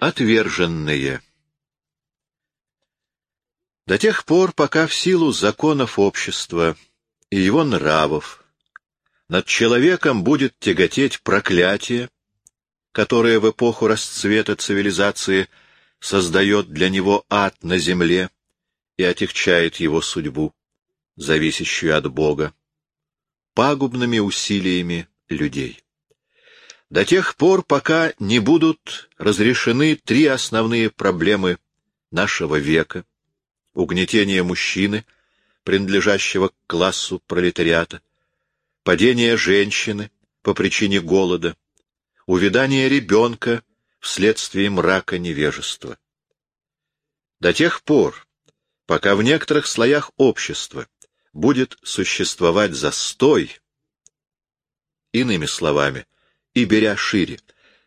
Отверженные. До тех пор, пока в силу законов общества и его нравов над человеком будет тяготеть проклятие, которое в эпоху расцвета цивилизации создает для него ад на земле и отягчает его судьбу, зависящую от Бога, пагубными усилиями людей до тех пор, пока не будут разрешены три основные проблемы нашего века — угнетение мужчины, принадлежащего к классу пролетариата, падение женщины по причине голода, увядание ребенка вследствие мрака невежества. До тех пор, пока в некоторых слоях общества будет существовать застой, иными словами — и беря шире,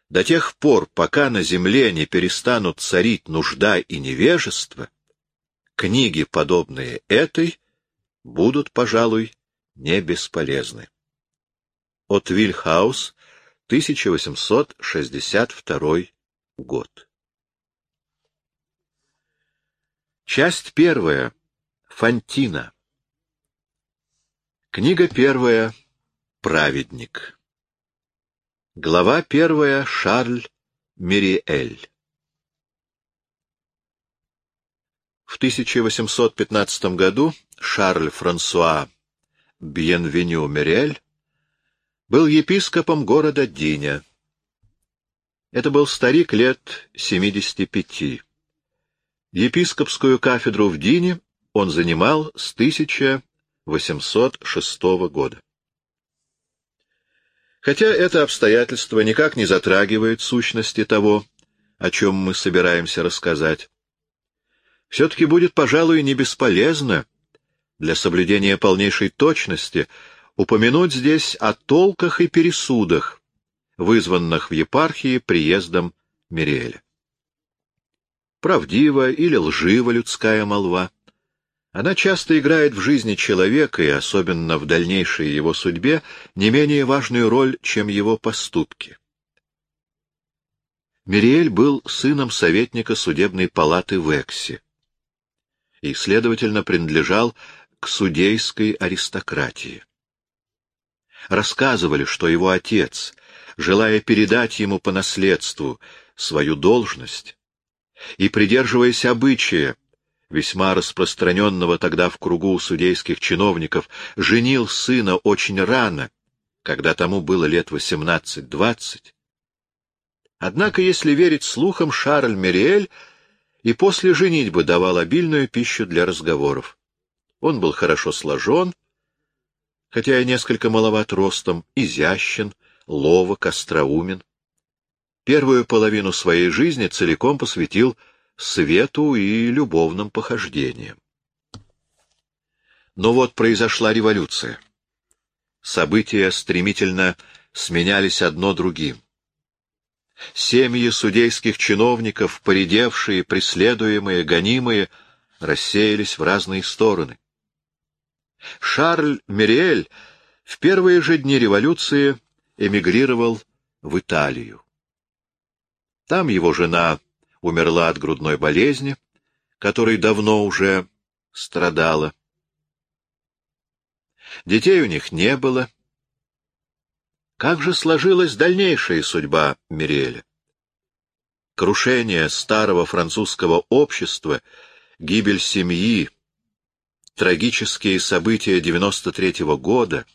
до тех пор, пока на земле не перестанут царить нужда и невежество, книги, подобные этой, будут, пожалуй, не бесполезны. От Вильхаус, 1862 год. Часть первая. Фантина. Книга первая. Праведник. Глава первая. Шарль Мириэль. В 1815 году Шарль Франсуа Бьенвеню Мириэль был епископом города Диня. Это был старик лет 75. Епископскую кафедру в Дине он занимал с 1806 года. Хотя это обстоятельство никак не затрагивает сущности того, о чем мы собираемся рассказать, все-таки будет, пожалуй, не бесполезно для соблюдения полнейшей точности упомянуть здесь о толках и пересудах, вызванных в епархии приездом Мириэля. Правдива или лжива людская молва, она часто играет в жизни человека, и особенно в дальнейшей его судьбе, не менее важную роль, чем его поступки. Мириэль был сыном советника судебной палаты в Эксе и, следовательно, принадлежал к судейской аристократии. Рассказывали, что его отец, желая передать ему по наследству свою должность и придерживаясь обычая весьма распространенного тогда в кругу судейских чиновников, женил сына очень рано, когда тому было лет восемнадцать-двадцать. Однако, если верить слухам, Шарль Мериэль и после женитьбы давал обильную пищу для разговоров. Он был хорошо сложен, хотя и несколько маловат ростом, изящен, ловок, остроумен. Первую половину своей жизни целиком посвятил свету и любовным похождениям. Но вот произошла революция. События стремительно сменялись одно другим. Семьи судейских чиновников, поредевшие, преследуемые, гонимые, рассеялись в разные стороны. Шарль Мириэль в первые же дни революции эмигрировал в Италию. Там его жена умерла от грудной болезни, которой давно уже страдала. Детей у них не было. Как же сложилась дальнейшая судьба Мириэля? Крушение старого французского общества, гибель семьи, трагические события 93-го года,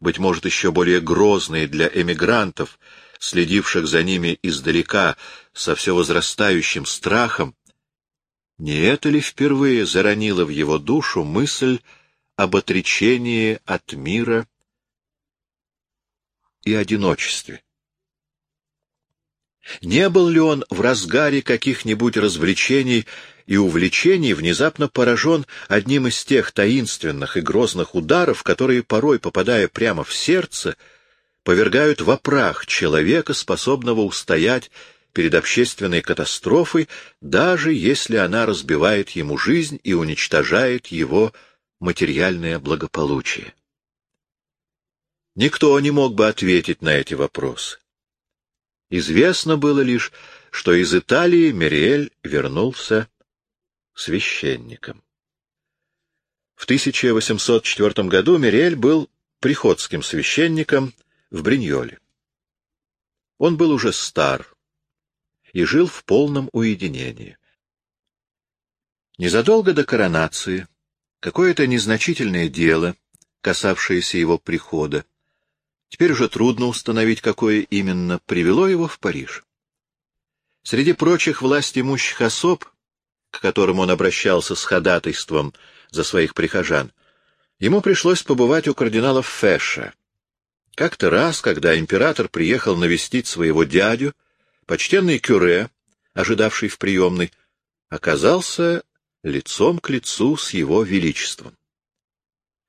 быть может, еще более грозные для эмигрантов — следивших за ними издалека со все возрастающим страхом, не это ли впервые заронило в его душу мысль об отречении от мира и одиночестве? Не был ли он в разгаре каких-нибудь развлечений и увлечений внезапно поражен одним из тех таинственных и грозных ударов, которые, порой попадая прямо в сердце, — повергают в опрах человека, способного устоять перед общественной катастрофой, даже если она разбивает ему жизнь и уничтожает его материальное благополучие. Никто не мог бы ответить на эти вопросы. Известно было лишь, что из Италии Мериэль вернулся священником. В 1804 году Мириэль был приходским священником в Бриньоле. Он был уже стар и жил в полном уединении. Незадолго до коронации какое-то незначительное дело, касавшееся его прихода, теперь уже трудно установить, какое именно, привело его в Париж. Среди прочих властимущих особ, к которым он обращался с ходатайством за своих прихожан, ему пришлось побывать у кардинала Феша. Как-то раз, когда император приехал навестить своего дядю, почтенный кюре, ожидавший в приемной, оказался лицом к лицу с его величеством.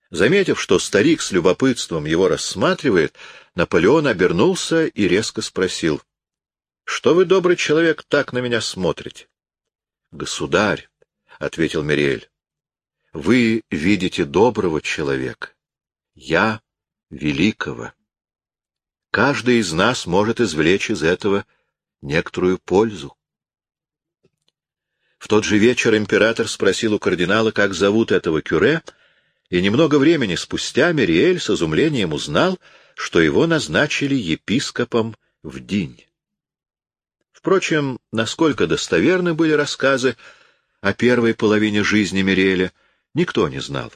Заметив, что старик с любопытством его рассматривает, Наполеон обернулся и резко спросил, — Что вы, добрый человек, так на меня смотрите? — Государь, — ответил Мириэль, — вы видите доброго человека, я — великого. Каждый из нас может извлечь из этого некоторую пользу. В тот же вечер император спросил у кардинала, как зовут этого кюре, и немного времени спустя Мириэль с изумлением узнал, что его назначили епископом в Динь. Впрочем, насколько достоверны были рассказы о первой половине жизни Миреля, никто не знал.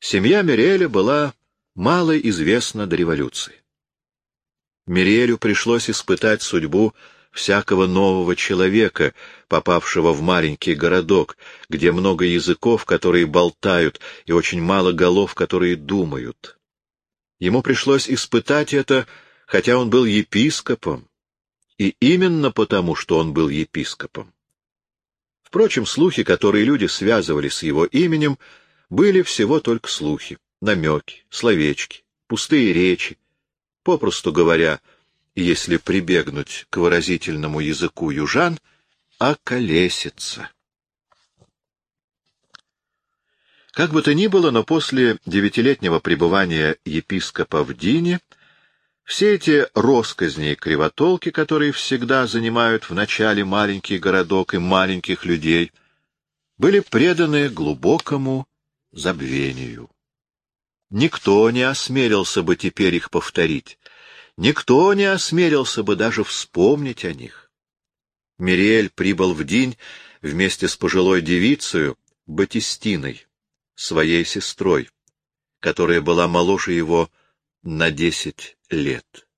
Семья Миреля была мало известна до революции. Мирелю пришлось испытать судьбу всякого нового человека, попавшего в маленький городок, где много языков, которые болтают, и очень мало голов, которые думают. Ему пришлось испытать это, хотя он был епископом, и именно потому, что он был епископом. Впрочем, слухи, которые люди связывали с его именем, были всего только слухи, намеки, словечки, пустые речи, попросту говоря, если прибегнуть к выразительному языку южан, околесица. Как бы то ни было, но после девятилетнего пребывания епископа в Дине все эти росказни и кривотолки, которые всегда занимают в начале маленький городок и маленьких людей, были преданы глубокому забвению. Никто не осмелился бы теперь их повторить, никто не осмелился бы даже вспомнить о них. Мириэль прибыл в день вместе с пожилой девицей Батистиной, своей сестрой, которая была моложе его на десять лет.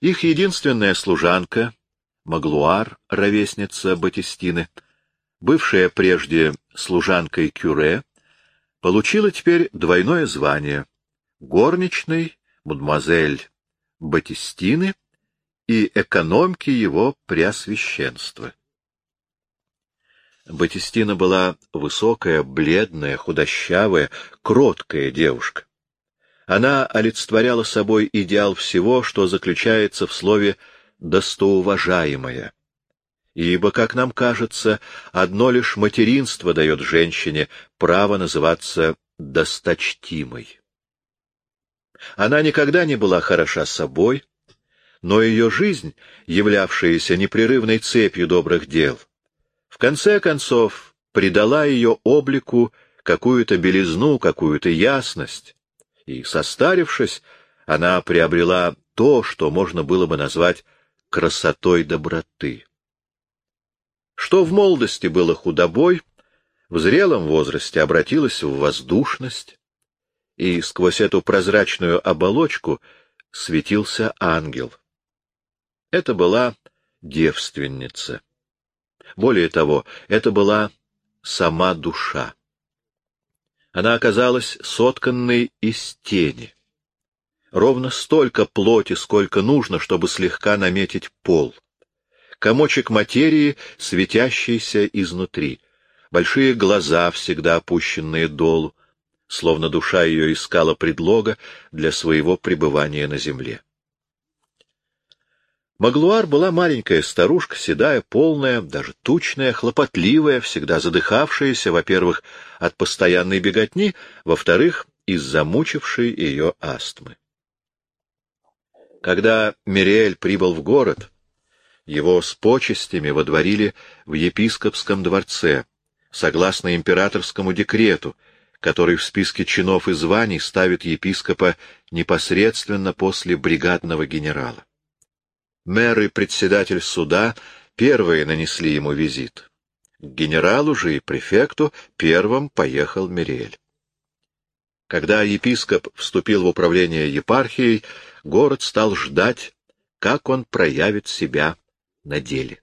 Их единственная служанка, Маглуар, ровесница Батистины, бывшая прежде служанкой Кюре, получила теперь двойное звание — горничной мадемуазель Батистины и экономки его преосвященства. Батистина была высокая, бледная, худощавая, кроткая девушка. Она олицетворяла собой идеал всего, что заключается в слове «достоуважаемая». Ибо, как нам кажется, одно лишь материнство дает женщине право называться досточтимой. Она никогда не была хороша собой, но ее жизнь, являвшаяся непрерывной цепью добрых дел, в конце концов придала ее облику какую-то белизну, какую-то ясность, и, состарившись, она приобрела то, что можно было бы назвать красотой доброты. Что в молодости было худобой, в зрелом возрасте обратилось в воздушность, и сквозь эту прозрачную оболочку светился ангел. Это была девственница. Более того, это была сама душа. Она оказалась сотканной из тени. Ровно столько плоти, сколько нужно, чтобы слегка наметить пол. Комочек материи, светящийся изнутри. Большие глаза, всегда опущенные долу, словно душа ее искала предлога для своего пребывания на земле. Маглуар была маленькая старушка, седая, полная, даже тучная, хлопотливая, всегда задыхавшаяся, во-первых, от постоянной беготни, во-вторых, из замучившей ее астмы. Когда Мириэль прибыл в город, его с почестями водворили в епископском дворце, согласно императорскому декрету, который в списке чинов и званий ставит епископа непосредственно после бригадного генерала. Мэр и председатель суда первые нанесли ему визит. К генералу же и префекту первым поехал Мириэль. Когда епископ вступил в управление епархией, город стал ждать, как он проявит себя на деле.